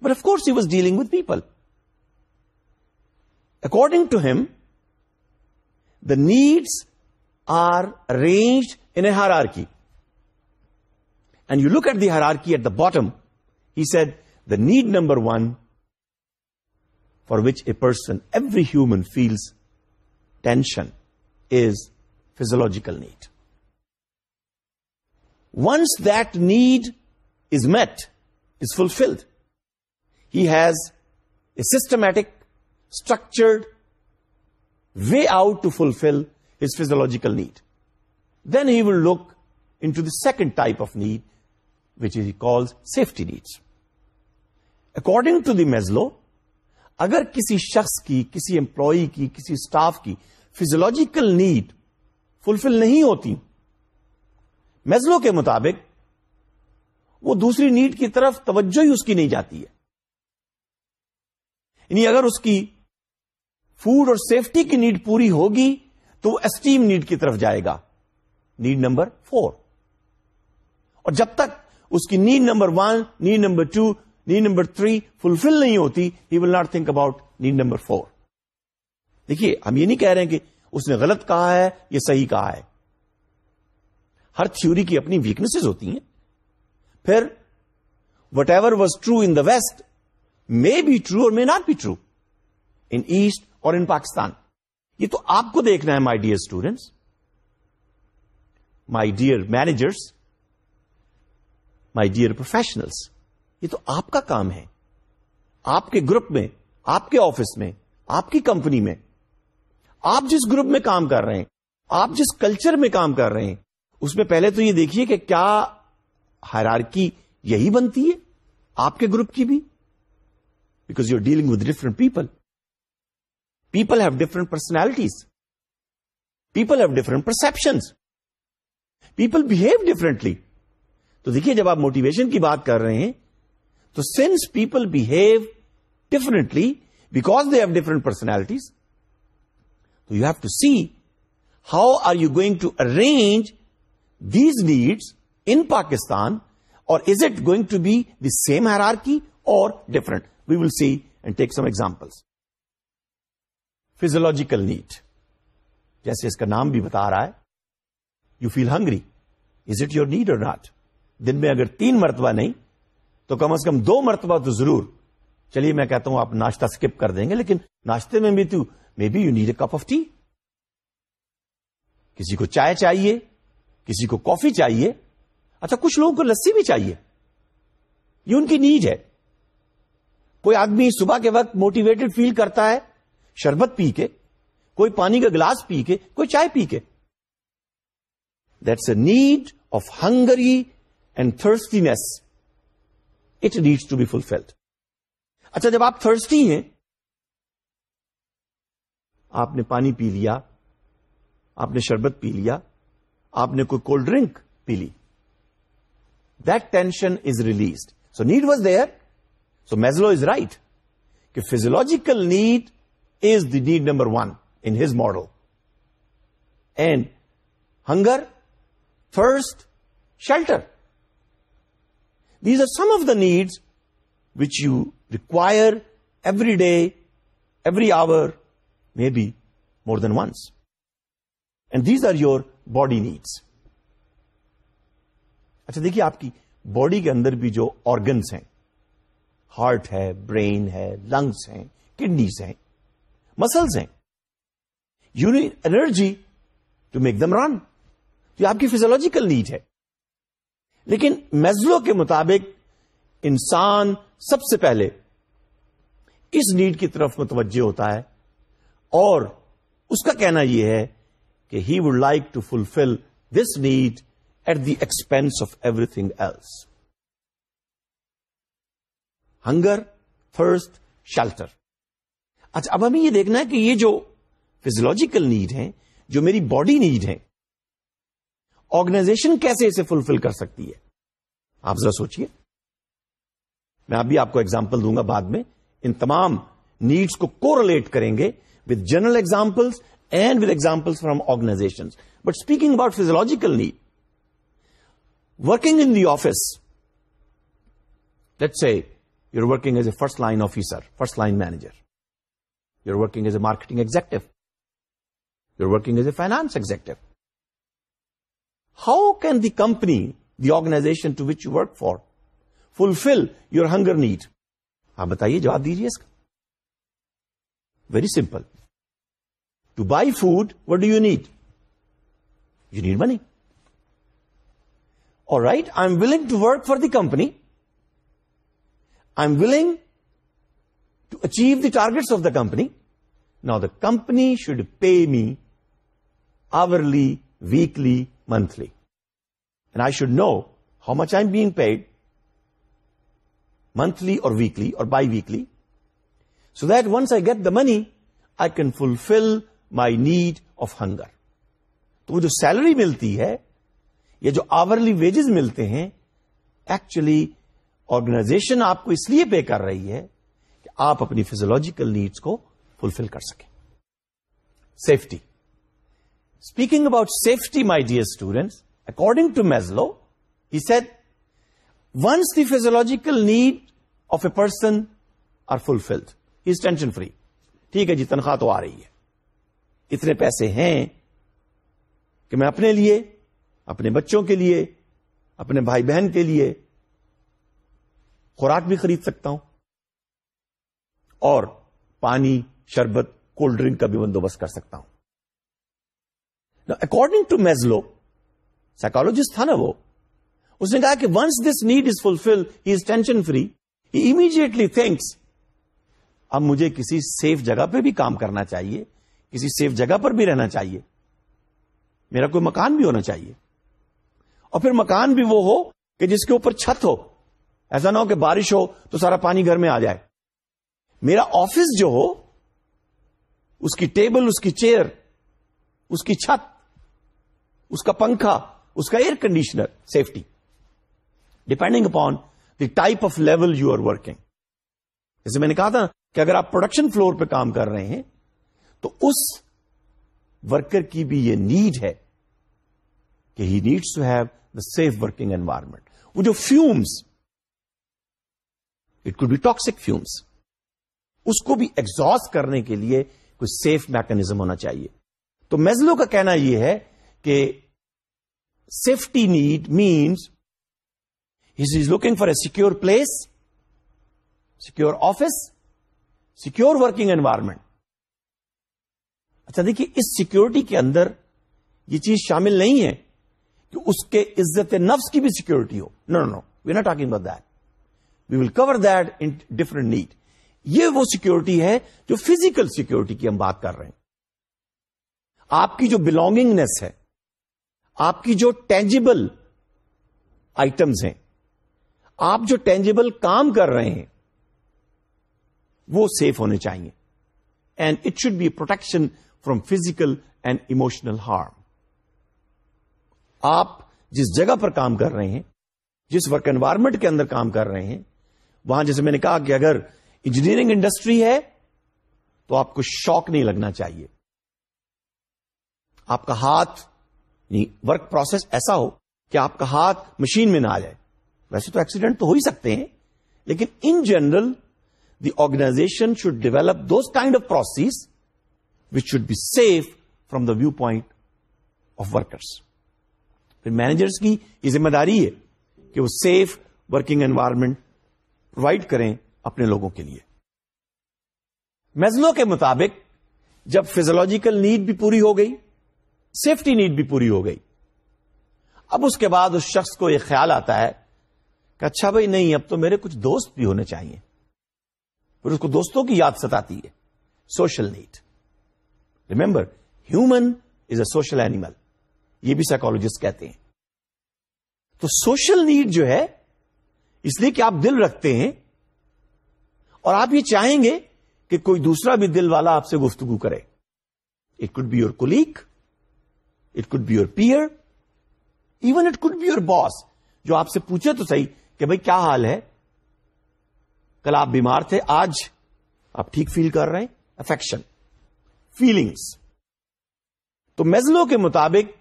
But of course he was dealing with people. According to him, the needs are arranged in a hierarchy. And you look at the hierarchy at the bottom. He said, the need number one for which a person, every human feels tension, is physiological need. Once that need is met, is fulfilled, he has a systematic, structured way out to fulfill his physiological need. Then he will look into the second type of need, which he calls safety needs. According to the Maslow, اگر کسی شخص کی کسی employee کی کسی staff کی physiological need fulfil نہیں ہوتی میزلوں کے مطابق وہ دوسری نیڈ کی طرف توجہ ہی اس کی نہیں جاتی ہے یعنی اگر اس کی فوڈ اور سیفٹی کی نیڈ پوری ہوگی تو وہ اسٹیم نیڈ کی طرف جائے گا نیڈ نمبر فور اور جب تک اس کی need number one need number two need number three fulfil نہیں ہوتی he will not think about need number four دیکھیے ہم یہ نہیں کہہ رہے کہ اس نے غلط کہا ہے یا صحیح کہا ہے ہر تھیوری کی اپنی ویکنیس ہوتی ہیں پھر whatever was true in the waste may be true or may not be true in asset اور ان پاکستان یہ تو آپ کو دیکھنا ہے my dear students my dear managers my dear professionals یہ تو آپ کا کام ہے آپ کے گروپ میں آپ کے آفس میں آپ کی کمپنی میں آپ جس گروپ میں کام کر رہے ہیں آپ جس کلچر میں کام کر رہے ہیں اس میں پہلے تو یہ دیکھیے کہ کیا ہرارکی یہی بنتی ہے آپ کے گروپ کی بھی because you are dealing with different people people have different personalities people have different perceptions people behave differently تو دیکھیے جب آپ موٹیویشن کی بات کر رہے ہیں تو since people behave differently because they have different personalities تو you have to see how are you going to arrange these needs in Pakistan اور is it going to be the same Hare are کی or different we will see and take some examples physiological need جیسے اس کا نام بھی بتا رہا ہے you feel hungry is it your need or not دن میں اگر تین مرتبہ نہیں تو کم از کم دو مرتبہ تو ضرور چلیے میں کہتا ہوں آپ ناشتہ اسکپ کر دیں گے لیکن ناشتے میں بھی تو may be you need a cup of tea کسی کو چائے چاہیے کسی کو کافی چاہیے اچھا کچھ لوگوں کو لسی بھی چاہیے یہ ان کی نیڈ ہے کوئی آدمی صبح کے وقت موٹیویٹڈ فیل کرتا ہے شربت پی کے کوئی پانی کا گلاس پی کے کوئی چائے پی کے that's a need of hungry and thirstiness it needs to be fulfilled اچھا جب آپ تھرسٹی ہیں آپ نے پانی پی لیا آپ نے شربت پی لیا آپ نے کوئی کولڈ ڈرنک پی لی دینشن is released so need was there so Maslow is right کہ physiological need is the need number one in his model and hunger first shelter these are some of the needs which you require every day every hour may be more than once and these are your body needs اچھا دیکھیے آپ کی body کے اندر بھی جو organs ہیں heart ہے brain ہے لنگس ہیں کڈنیز ہیں مسلس ہیں you need energy to make them رام یہ آپ کی فیزولوجیکل نیڈ ہے لیکن میزلو کے مطابق انسان سب سے پہلے اس نیڈ کی طرف متوجہ ہوتا ہے اور اس کا کہنا یہ ہے کہ he would like to fulfil this need at the expense of everything else hunger first shelter اچھا اب ہمیں یہ دیکھنا ہے کہ یہ جو فزولوجیکل نیڈ ہیں جو میری باڈی نیڈ ہیں آرگنائزیشن کیسے اسے فلفل کر سکتی ہے آپ ذرا سوچیے میں ابھی آپ کو ایگزامپل دوں گا بعد میں ان تمام نیڈس کو کو ریلیٹ کریں گے with general examples and with example from organization but speaking about physiological need working in the office see you are working as a first line officer first line manager you working as a marketing executive you working as a finance executive how can the company the organisation to which you work for fulfil your hunger need آپ بتائیے جواب دیجیے اس کا very simple to by food what do you need you need money اور right I am willing to work for the company I am willing to achieve the targets of the company نا the company should pay me hourly weekly monthly and I should know how much I am being paid monthly اور weekly اور biweekly so that once I get the money I can fulfil my need of hunger تو جو salary ملتی ہے یا جو hourly wages ملتے ہیں ایکچولی آرگنائزیشن آپ کو اس لیے پے کر رہی ہے کہ آپ اپنی فیزولوجیکل نیڈس کو فلفل کر سکیں safety speaking about safety my dear students according to Maslow he said once the physiological need of a person are fulfilled is tension free ٹھیک ہے جی تنخواہ تو آ رہی ہے اتنے پیسے ہیں کہ میں اپنے لیے اپنے بچوں کے لیے اپنے بھائی بہن کے لیے خوراک بھی خرید سکتا ہوں اور پانی شربت کولڈ ڈرنک کا بھی بندوبست کر سکتا ہوں اکارڈنگ ٹو میزلو سائیکالوجسٹ تھا نا وہ اس نے کہا کہ once this need is fulfil he is tension free immediately thinks اب مجھے کسی سیف جگہ پہ بھی کام کرنا چاہیے کسی سیف جگہ پر بھی رہنا چاہیے میرا کوئی مکان بھی ہونا چاہیے اور پھر مکان بھی وہ ہو کہ جس کے اوپر چھت ہو ایسا نہ ہو کہ بارش ہو تو سارا پانی گھر میں آ جائے میرا آفس جو ہو اس کی ٹیبل اس کی چیئر اس کی چھت اس کا پنکھا اس کا air conditioner safety depending upon the type of level you are working جیسے میں نے کہا تھا کہ اگر آپ پروڈکشن فلور پہ کام کر رہے ہیں تو اس ورکر کی بھی یہ نیڈ ہے کہ he needs to have the safe working environment وہ جو fumes it could be toxic fumes اس کو بھی ایگزاسٹ کرنے کے لیے کوئی سیف میکنیزم ہونا چاہیے تو میزلو کا کہنا یہ ہے کہ safety need means he is looking for a secure place, secure office, secure working environment. اچھا دیکھیے اس سیکورٹی کے اندر یہ چیز شامل نہیں ہے کہ اس کے عزت نفس کی بھی سیکورٹی ہو no no we not talking about that we will cover that in different need یہ وہ سیکورٹی ہے جو فزیکل سیکورٹی کی ہم بات کر رہے ہیں آپ کی جو بلونگنگنیس ہے آپ کی جو ٹینجیبل آئٹمس ہیں آپ جو ٹینجیبل کام کر رہے ہیں وہ سیف ہونے چاہیے and it should be protection from physical and emotional harm آپ جس جگہ پر کام کر رہے ہیں جس ورک انوائرمنٹ کے اندر کام کر رہے ہیں وہاں جیسے میں نے کہا کہ اگر انجینئرنگ انڈسٹری ہے تو آپ کو شوق نہیں لگنا چاہیے آپ کا ہاتھ یعنی ورک پروسیس ایسا ہو کہ آپ کا ہاتھ مشین میں نہ آ جائے ویسے تو ایکسیڈنٹ تو ہو ہی سکتے ہیں لیکن in general the organization should develop those kind of process which should be safe from the view point of workers پھر مینیجرس کی یہ ذمہ داری ہے کہ وہ سیف ورکنگ انوائرمنٹ پرووائڈ کریں اپنے لوگوں کے لیے میزلوں کے مطابق جب فیزولوجیکل نیڈ بھی پوری ہو گئی سیفٹی نیڈ بھی پوری ہو گئی اب اس کے بعد اس شخص کو یہ خیال آتا ہے کہ اچھا بھائی نہیں اب تو میرے کچھ دوست بھی ہونے چاہیے پھر اس کو دوستوں کی یاد ستا ہے social need remember human is a social animal یہ بھی سائیکولوجسٹ کہتے ہیں تو سوشل نیڈ جو ہے اس لیے کہ آپ دل رکھتے ہیں اور آپ یہ چاہیں گے کہ کوئی دوسرا بھی دل والا آپ سے گفتگو کرے it could be your colleague it could be your peer even it could be your boss جو آپ سے پوچھے تو صحیح کہ بھائی کیا حال ہے کل آپ بیمار تھے آج آپ ٹھیک فیل کر رہے ہیں افیکشن فیلنگس تو میزلو کے مطابق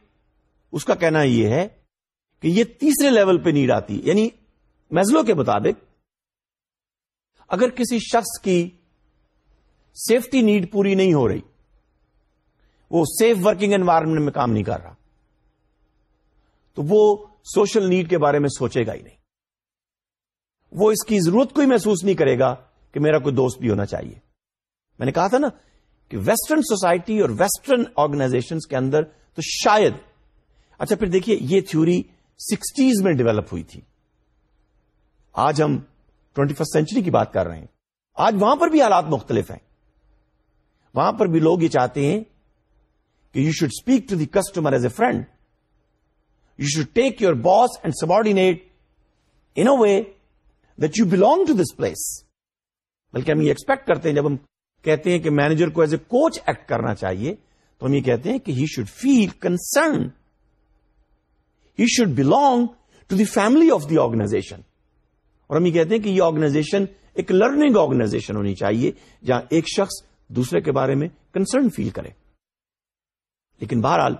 اس کا کہنا یہ ہے کہ یہ تیسرے لیول پہ نیڈ آتی یعنی میزلو کے مطابق اگر کسی شخص کی سیفٹی نیڈ پوری نہیں ہو رہی وہ سیف ورکنگ انوائرمنٹ میں کام نہیں کر رہا تو وہ سوشل نیڈ کے بارے میں سوچے گا ہی نہیں وہ اس کی ضرورت کو ہی محسوس نہیں کرے گا کہ میرا کوئی دوست بھی ہونا چاہیے میں نے کہا تھا نا کہ ویسٹرن سوسائٹی اور ویسٹرن آرگنائزیشن کے اندر تو شاید اچھا پھر دیکھیے یہ تھیوری سکسٹیز میں ڈیولپ ہوئی تھی آج ہم ٹوینٹی فرسٹ سینچری کی بات کر رہے ہیں آج وہاں پر بھی حالات مختلف ہیں وہاں پر بھی لوگ یہ چاہتے ہیں کہ you should speak to the customer as a friend you should take your boss and سب in in way that you belong to this place بلکہ ہم یہ ایکسپیکٹ کرتے ہیں جب ہم کہتے ہیں کہ مینیجر کو ایز اے کوچ ایکٹ کرنا چاہیے تو ہم یہ کہتے ہیں کہ he should feel concern he should belong to the family of the organization اور ہم یہ کہتے ہیں کہ یہ آرگنائزیشن ایک لرننگ آرگنائزیشن ہونی چاہیے جہاں ایک شخص دوسرے کے بارے میں کنسرن فیل کرے لیکن بہرحال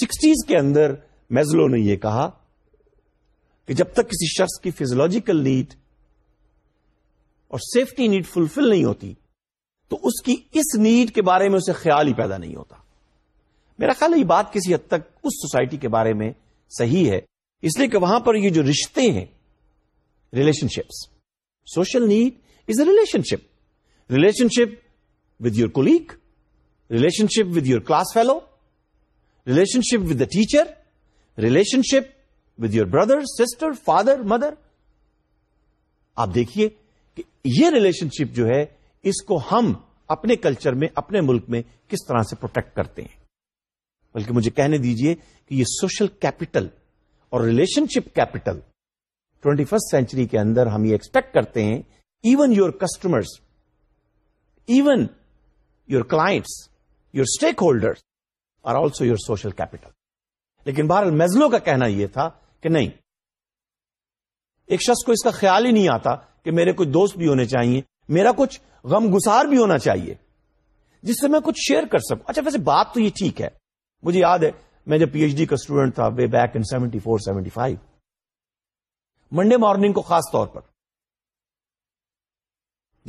سکسٹیز کے اندر میزلو نے یہ کہا کہ جب تک کسی شخص کی فیزولوجیکل نیڈ اور سیفٹی نیڈ فلفل نہیں ہوتی تو اس کی اس نیڈ کے بارے میں اسے خیال ہی پیدا نہیں ہوتا میرا خیال ہے یہ بات کسی حد تک اس سوسائٹی کے بارے میں صحیح ہے اس لیے کہ وہاں پر یہ جو رشتے ہیں relationships social need is a relationship relationship with your colleague relationship with your class fellow relationship with the teacher relationship with your brother sister father mother آپ دیکھیے کہ یہ relation شپ جو ہے اس کو ہم اپنے کلچر میں اپنے ملک میں کس طرح سے پروٹیکٹ کرتے ہیں بلکہ مجھے کہنے دیجئے کہ یہ سوشل کیپٹل اور relationship capital twenty first century کے اندر ہم یہ ایکسپیکٹ کرتے ہیں even your customers even your clients your stakeholders are also your social capital لیکن بہر المزلو کا کہنا یہ تھا کہ نہیں ایک شخص کو اس کا خیال ہی نہیں آتا کہ میرے کچھ دوست بھی ہونے چاہیے میرا کچھ غم گسار بھی ہونا چاہیے جس سے میں کچھ شیئر کر سکوں اچھا ویسے بات تو یہ ٹھیک ہے مجھے یاد ہے میں جب پی ایچ ڈی کا اسٹوڈنٹ تھا way back in seventy four seventy five Monday morning کو خاص طور پر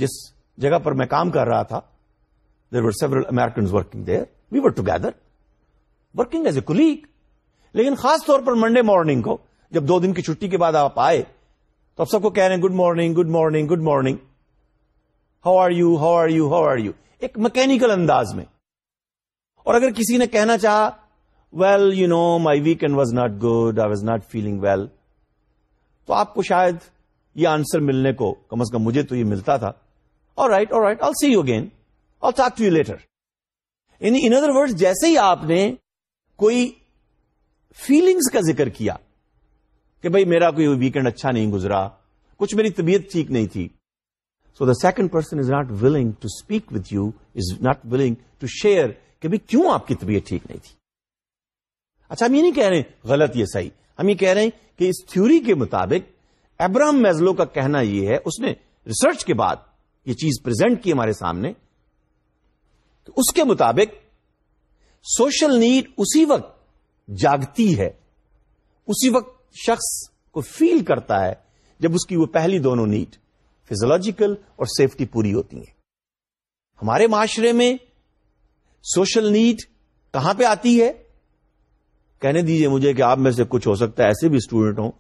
جس جگہ پر میں کام کر رہا تھا there several American working there we were together working as a colleague لیکن خاص طور پر منڈے مارننگ کو جب دو دن کی چھٹی کے بعد آپ آئے تو آپ سب کو کہہ رہے ہیں good morning good morning good morning how are you how are you how are you ایک مکینکل انداز میں اور اگر کسی نے کہنا چاہا well you know my weekend was not good I was not feeling well تو آپ کو شاید یہ آنسر ملنے کو کم از کم مجھے تو یہ ملتا تھا اور رائٹ اور right all see you again اور جیسے ہی آپ نے کوئی فیلنگز کا ذکر کیا کہ بھائی میرا کوئی ویکینڈ اچھا نہیں گزرا کچھ میری طبیعت ٹھیک نہیں تھی so the second person is not willing to speak with you is not willing to share کہ بھائی کیوں آپ کی طبیعت ٹھیک نہیں تھی اچھا ہم یہ نہیں کہہ رہے غلط یہ صحیح ہم یہ کہہ رہے ہیں کہ اس تھیوری کے مطابق ابراہم میزلو کا کہنا یہ ہے اس نے ریسرچ کے بعد یہ چیز پرزینٹ کی ہمارے سامنے تو اس کے مطابق سوشل نیڈ اسی وقت جاگتی ہے اسی وقت شخص کو فیل کرتا ہے جب اس کی وہ پہلی دونوں نیڈ فزولوجیکل اور سیفٹی پوری ہوتی ہیں ہمارے معاشرے میں سوشل نیڈ کہاں پہ آتی ہے کہنے دیجئے مجھے کہ آپ میں سے کچھ ہو سکتا ہے ایسے بھی اسٹوڈنٹ ہوں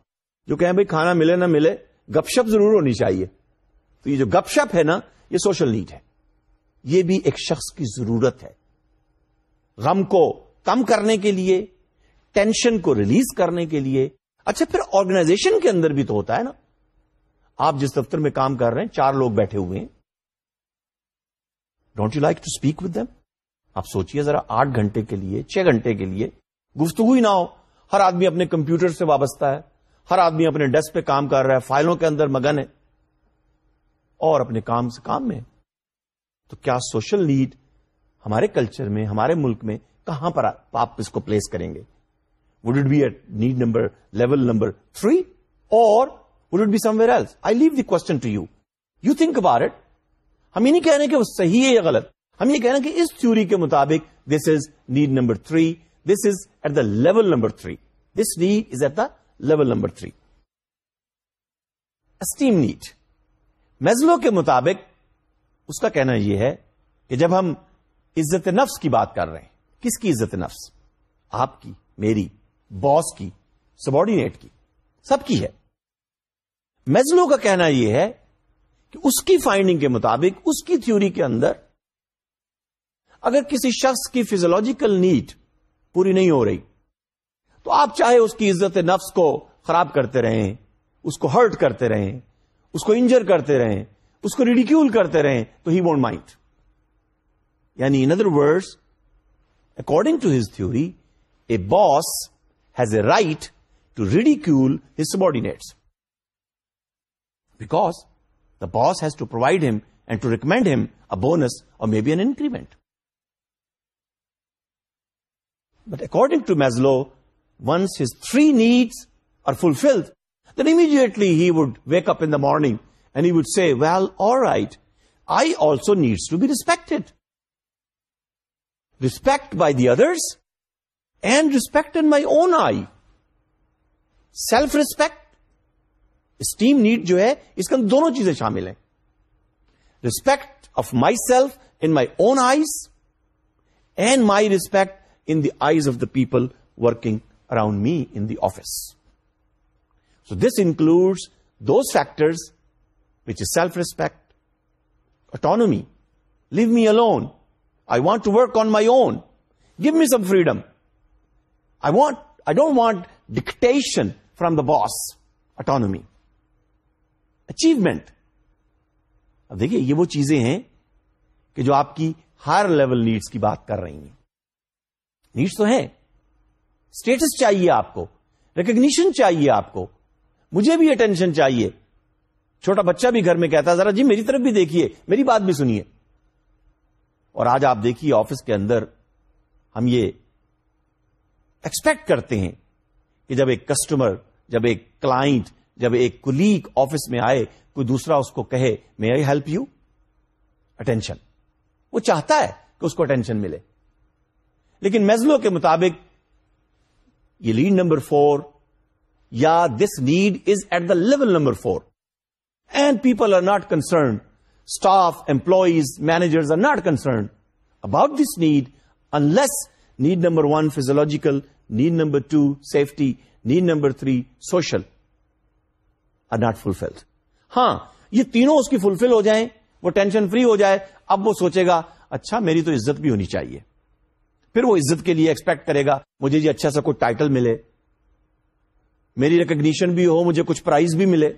جو کہیں بھائی کھانا ملے نہ ملے گپ شپ ضرور ہونی چاہیے تو یہ جو گپ شپ ہے نا یہ سوشل نیڈ ہے یہ بھی ایک شخص کی ضرورت ہے غم کو کم کرنے کے لیے ٹینشن کو ریلیز کرنے کے لیے اچھا پھر آرگنائزیشن کے اندر بھی تو ہوتا ہے نا آپ جس دفتر میں کام کر رہے ہیں چار لوگ بیٹھے ہوئے ہیں don't you like to speak with them آپ سوچیے ذرا آٹھ گھنٹے کے لیے چھ گھنٹے کے لیے گفتگو ہی نہ ہو ہر آدمی اپنے کمپیوٹر سے وابستہ ہے ہر آدمی اپنے ڈیسک پہ کام کر رہا ہے فائلوں کے اندر مگن ہے اور اپنے کام سے کام میں تو کیا سوشل نیڈ ہمارے کلچر میں ہمارے ملک میں کہاں پر آپ اس کو پلیس کریں گے would it be at need number level number three اور would it be somewhere else I leave the question to you you think it ہم یہ نہیں کہہ رہے کہ وہ صحیح ہے یا غلط ہم یہ کہہ رہے کہ اس تھیوری کے مطابق this is need number three this is at the level number three this need is at the level number three esteem need Maslow کے مطابق اس کا کہنا یہ ہے کہ جب ہم عزت نفس کی بات کر رہے ہیں کس کی عزت نفس آپ کی میری باس کی سبارڈینیٹ کی سب کی ہے میزلو کا کہنا یہ ہے کہ اس کی فائنڈنگ کے مطابق اس کی تھیوری کے اندر اگر کسی شخص کی فیزولوجیکل نیڈ پوری نہیں ہو رہی تو آپ چاہے اس کی عزت نفس کو خراب کرتے رہیں اس کو ہرٹ کرتے رہیں اس کو انجر کرتے رہیں اس کو ریڈیکیول کرتے رہیں تو he won't mind In other words, according to his theory, a boss has a right to ridicule his subordinates, because the boss has to provide him and to recommend him a bonus or maybe an increment. But according to Maslow, once his three needs are fulfilled, then immediately he would wake up in the morning and he would say, well, all right, I also needs to be respected. Respect by the others and respect and my own I self respect esteem need جو ہے اس کے اندر دونوں چیزیں شامل ہیں respect of my self and my own eyes and my respect in the eyes of the people working around me in the office so this includes those factors which is self respect autonomy leave me alone want to work on my own give me some freedom I want I don't want dictation from the boss autonomy achievement اب دیکھیے یہ وہ چیزیں ہیں کہ جو آپ کی ہائر لیول نیڈس کی بات کر رہی ہیں نیڈس تو ہیں اسٹیٹس چاہیے آپ کو ریکگنیشن چاہیے آپ کو مجھے بھی اٹینشن چاہیے چھوٹا بچہ بھی گھر میں کہتا ہے ذرا جی میری طرف بھی دیکھیے میری بات بھی سنیے اور آج آپ دیکھیے آفس کے اندر ہم یہ ایکسپیکٹ کرتے ہیں کہ جب ایک کسٹمر جب ایک کلائنٹ جب ایک کلیگ آفس میں آئے کوئی دوسرا اس کو کہے may I help you attention وہ چاہتا ہے کہ اس کو اٹینشن ملے لیکن میزلو کے مطابق یہ لیڈ نمبر فور یا this need is at the level number four and people are not concern staff employees are not concerned about this need unless need number one physiological need number two safety need number three social are not fulfil ہاں یہ تینوں اس کی fulfil ہو جائیں وہ tension free ہو جائے اب وہ سوچے گا اچھا میری تو عزت بھی ہونی چاہیے پھر وہ عزت کے لیے ایکسپیکٹ کرے گا مجھے جی اچھا سا کوئی ٹائٹل ملے میری ریکگنیشن بھی ہو مجھے کچھ پرائز بھی ملے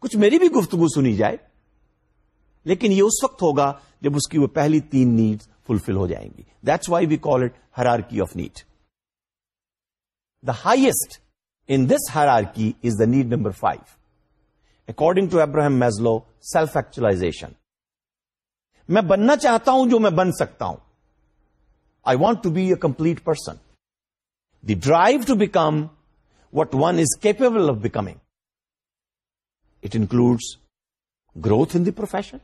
کچھ میری بھی گفتگو سنی جائے لیکن یہ اس وقت ہوگا جب اس کی وہ پہلی تین نیڈ فلفل ہو جائیں گی that's why we call it hierarchy of need the highest in this here is the need number five according to Abraham Maslow self actualisation میں بننا چاہتا ہوں جو میں بن سکتا ہوں I want to be a complete person the drive to become what one is capable of becoming it includes growth in the profession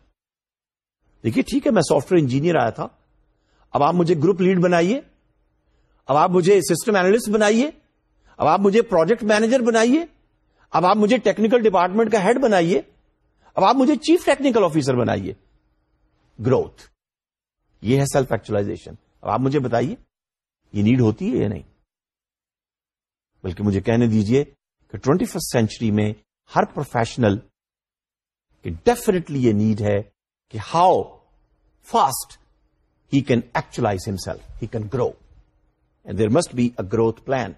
دیکھیے ٹھیک ہے میں سافٹ ویئر انجینئر آیا تھا اب آپ مجھے گروپ لیڈ بنائیے اب آپ مجھے سسٹم اینالسٹ بنائیے اب آپ مجھے پروجیکٹ مینیجر بنائیے اب آپ مجھے ٹیکنیکل ڈپارٹمنٹ کا ہیڈ بنائیے اب آپ مجھے چیف ٹیکنیکل آفیسر بنائیے گروتھ یہ ہے سیلف ایکچولاشن اب آپ مجھے بتائیے یہ نیڈ ہوتی ہے یا نہیں بلکہ مجھے کہنے دیجیے کہ ٹوینٹی فرسٹ سینچری میں ہر پروفیشنل ڈیفینیٹلی یہ نیڈ ہے کہ how fast he can he can grow and there must be a growth plan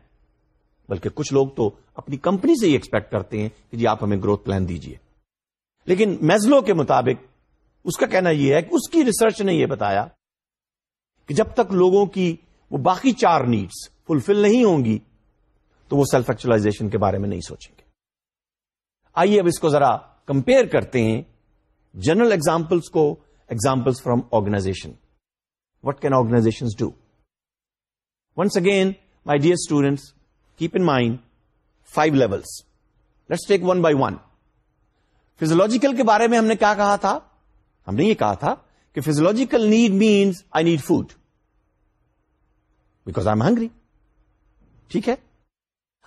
بلکہ کچھ لوگ تو اپنی کمپنی سے ہی ایکسپیکٹ کرتے ہیں کہ جی آپ ہمیں گروتھ پلان دیجیے لیکن میزلو کے مطابق اس کا کہنا یہ ہے کہ اس کی ریسرچ نے یہ بتایا کہ جب تک لوگوں کی وہ باقی چار نیڈس فلفل نہیں ہوں گی تو وہ سیلف ایکچولاشن کے بارے میں نہیں سوچیں گے آئیے اب اس کو ذرا کمپیئر کرتے ہیں جنرل ایگزامپلس کو examples from organisation what can organisation do once again my dear students keep in mind five levels let's take one by one physiological کے بارے میں ہم نے کیا کہا تھا ہم نے یہ کہا تھا کہ physiological need means I need food because I am hungry ٹھیک ہے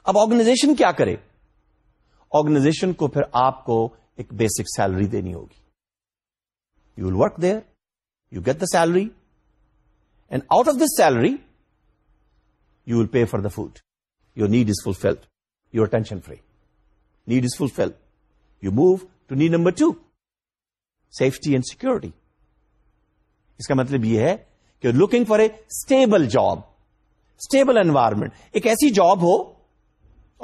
اب آرگنائزیشن کیا کرے آرگنائزیشن کو پھر آپ کو ایک بیسک سیلری دینی ہوگی will work there you get the salary and out of this salary you will pay for the food you need is fulfil you are tension free need is fulfilled you move to need number two safety and security اس کا مطلب یہ ہے کہ looking for a stable job stable environment ایک ایسی job ہو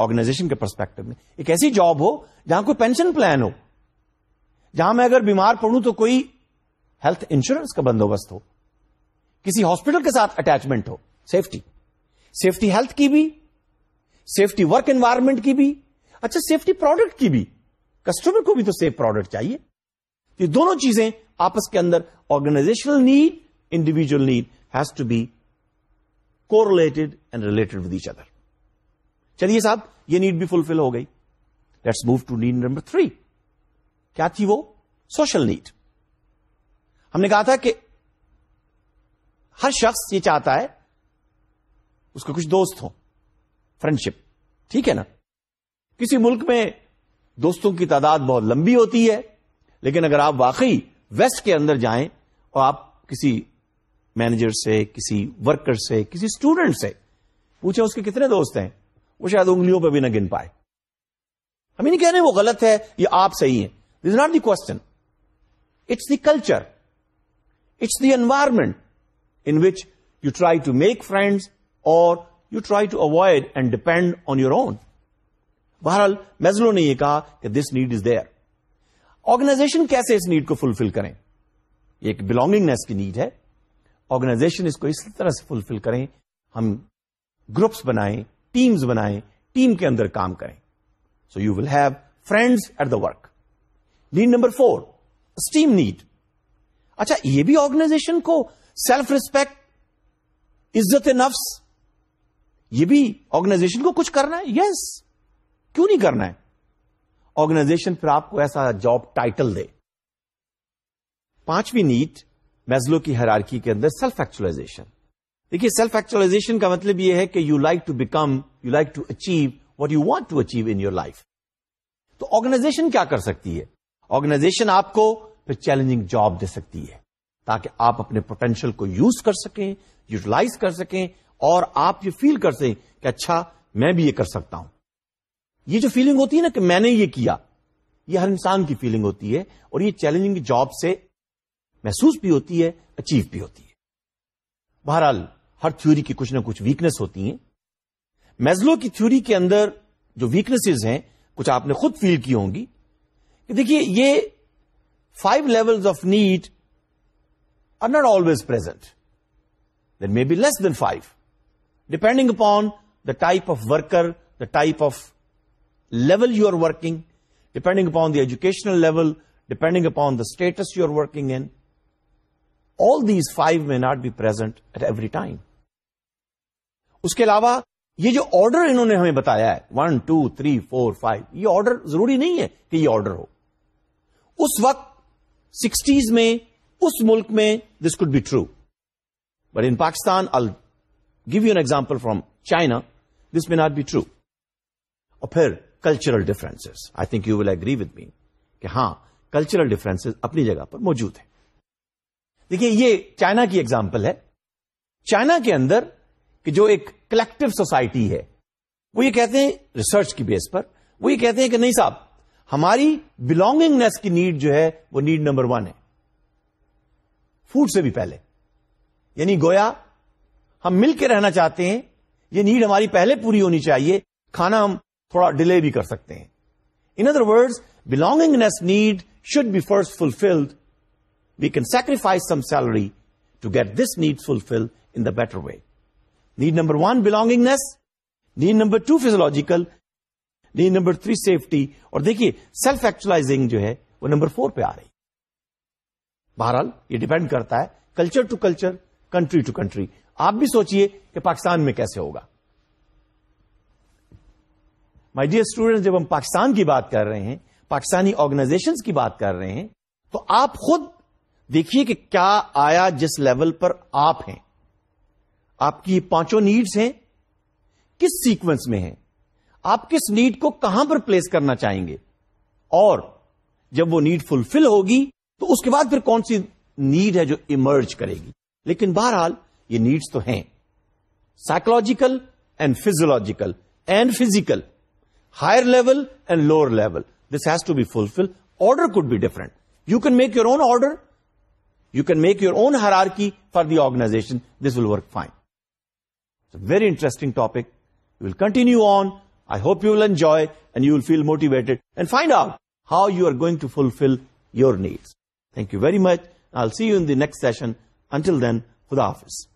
organisation کے پرسپیکٹو میں ایک ایسی جاب ہو جہاں کوئی پینشن پلان ہو جہاں میں اگر بیمار پڑوں تو کوئی ہیلتھ انشورنس کا بندوبست ہو کسی ہاسپٹل کے ساتھ اٹیچمنٹ ہو سیفٹی سیفٹی ہیلتھ کی بھی سیفٹی ورک انوائرمنٹ کی بھی اچھا سیفٹی پروڈکٹ کی بھی کسٹمر کو بھی تو سیف پروڈکٹ چاہیے یہ دونوں چیزیں آپس کے اندر organisational need individual need has to be correlated and related with each other چلیے صاحب یہ نیڈ بھی فلفل ہو گئی let's move to need number three کیا تھی وہ سوشل نیڈ ہم نے کہا تھا کہ ہر شخص یہ چاہتا ہے اس کے کچھ دوست ہوں فرینڈشپ ٹھیک ہے نا کسی ملک میں دوستوں کی تعداد بہت لمبی ہوتی ہے لیکن اگر آپ واقعی ویسٹ کے اندر جائیں اور آپ کسی مینیجر سے کسی ورکر سے کسی اسٹوڈنٹ سے پوچھیں اس کے کتنے دوست ہیں وہ شاید انگلیوں پہ بھی نہ گن پائے ہم نہیں کہہ رہے وہ غلط ہے یہ آپ صحیح ہیں this not the question it's the culture it's the environment in which you try to make friends اور you try to avoid and depend on your own بہرحال میزلو نے یہ کہا کہ this need is their organisation کیسے اس need کو fulfil کریں یہ ایک بلونگنگنیس کی نیڈ ہے آرگنائزیشن اس کو اس طرح سے فلفل کریں ہم گروپس بنائیں ٹیمز بنائیں ٹیم کے اندر کام کریں so you will have friends at the work need number four esteem need اچھا یہ بھی آرگنائزیشن کو سیلف ریسپیکٹ عزت نفس یہ بھی آرگنائزیشن کو کچھ کرنا ہے یس yes. کیوں نہیں کرنا ہے آرگنائزیشن پھر آپ کو ایسا جاب ٹائٹل دے پانچویں نیٹ میزلو کی ہرارکی کے اندر سیلف ایکچولاشن دیکھیے سیلف ایکچولاشن کا مطلب یہ ہے کہ you like to become you like to achieve what you want to achieve in your life تو آرگنائزیشن کیا کر سکتی ہے آرگنائزیشن آپ کو پھر چیلنجنگ جاب دے سکتی ہے تاکہ آپ اپنے پوٹینشیل کو یوز کر سکیں یوٹیلائز کر سکیں اور آپ یہ فیل کر سکیں کہ اچھا میں بھی یہ کر سکتا ہوں یہ جو فیلنگ ہوتی ہے نا کہ میں نے یہ کیا یہ ہر انسان کی فیلنگ ہوتی ہے اور یہ چیلنجنگ جاب سے محسوس بھی ہوتی ہے اچیو بھی ہوتی ہے بہرحال ہر تھیوری کی کچھ نہ کچھ ویکنس ہوتی ہیں میزلو کی تھیوری کے اندر جو ویکنیسز ہیں کچھ آپ نے خود فیل کی ہوں گی کہ دیکھیے یہ five level of need are not always present there may be less than five depending upon the type of worker the type of level you are working depending upon the educational level depending upon the status you working and all these five may not be present at every time اس کے علاوہ یہ جو order انہوں نے ہمیں بتایا ہے one two three four five یہ آرڈر ضروری نہیں ہے کہ یہ آرڈر ہو اس وقت سکسٹیز میں اس ملک میں this could be true but in Pakistan I'll give you an example from China this may not be true اور پھر cultural difference I think you will agree with me کہ ہاں کلچرل ڈفرینس اپنی جگہ پر موجود ہیں دیکھیے یہ چائنا کی ایگزامپل ہے چائنا کے اندر کہ جو ایک کلیکٹو سوسائٹی ہے وہ یہ کہتے ہیں ریسرچ کی بیس پر وہ یہ کہتے ہیں کہ نہیں صاحب ہماری بلونگنگنیس کی نیڈ جو ہے وہ نیڈ نمبر ون ہے فوڈ سے بھی پہلے یعنی گویا ہم مل کے رہنا چاہتے ہیں یہ نیڈ ہماری پہلے پوری ہونی چاہیے کھانا ہم تھوڑا ڈیلے بھی کر سکتے ہیں in other words belongingness need should be first fulfilled we can sacrifice some salary to get this need fulfil in the better way need number one belongingness need number two physiological number three safety اور دیکھیے self actualising جو ہے وہ number four پہ آ رہی بہرحال یہ depend کرتا ہے culture to culture country to country آپ بھی سوچیے کہ پاکستان میں کیسے ہوگا مائی ڈیئر اسٹوڈینٹ جب ہم پاکستان کی بات کر رہے ہیں پاکستانی آرگنائزیشن کی بات کر رہے ہیں تو آپ خود دیکھیے کہ کیا آیا جس لیول پر آپ ہیں آپ کی پانچوں نیڈس ہیں کس سیکوینس میں ہیں آپ کس نیڈ کو کہاں پر پلیس کرنا چاہیں گے اور جب وہ نیڈ فلفل ہوگی تو اس کے بعد پھر کون سی نیڈ ہے جو ایمرج کرے گی لیکن بہرحال یہ نیڈس تو ہیں psychological and physiological and physical higher level and lower level this has to be fulfil order could be different you can make your own order you can make your own Hare are کی for the organisation this will work fine very interesting topic will continue on I hope you will enjoy and you will feel motivated and find out how you are going to fulfil your needs thank you very much C you in the next session until then خدا آفیز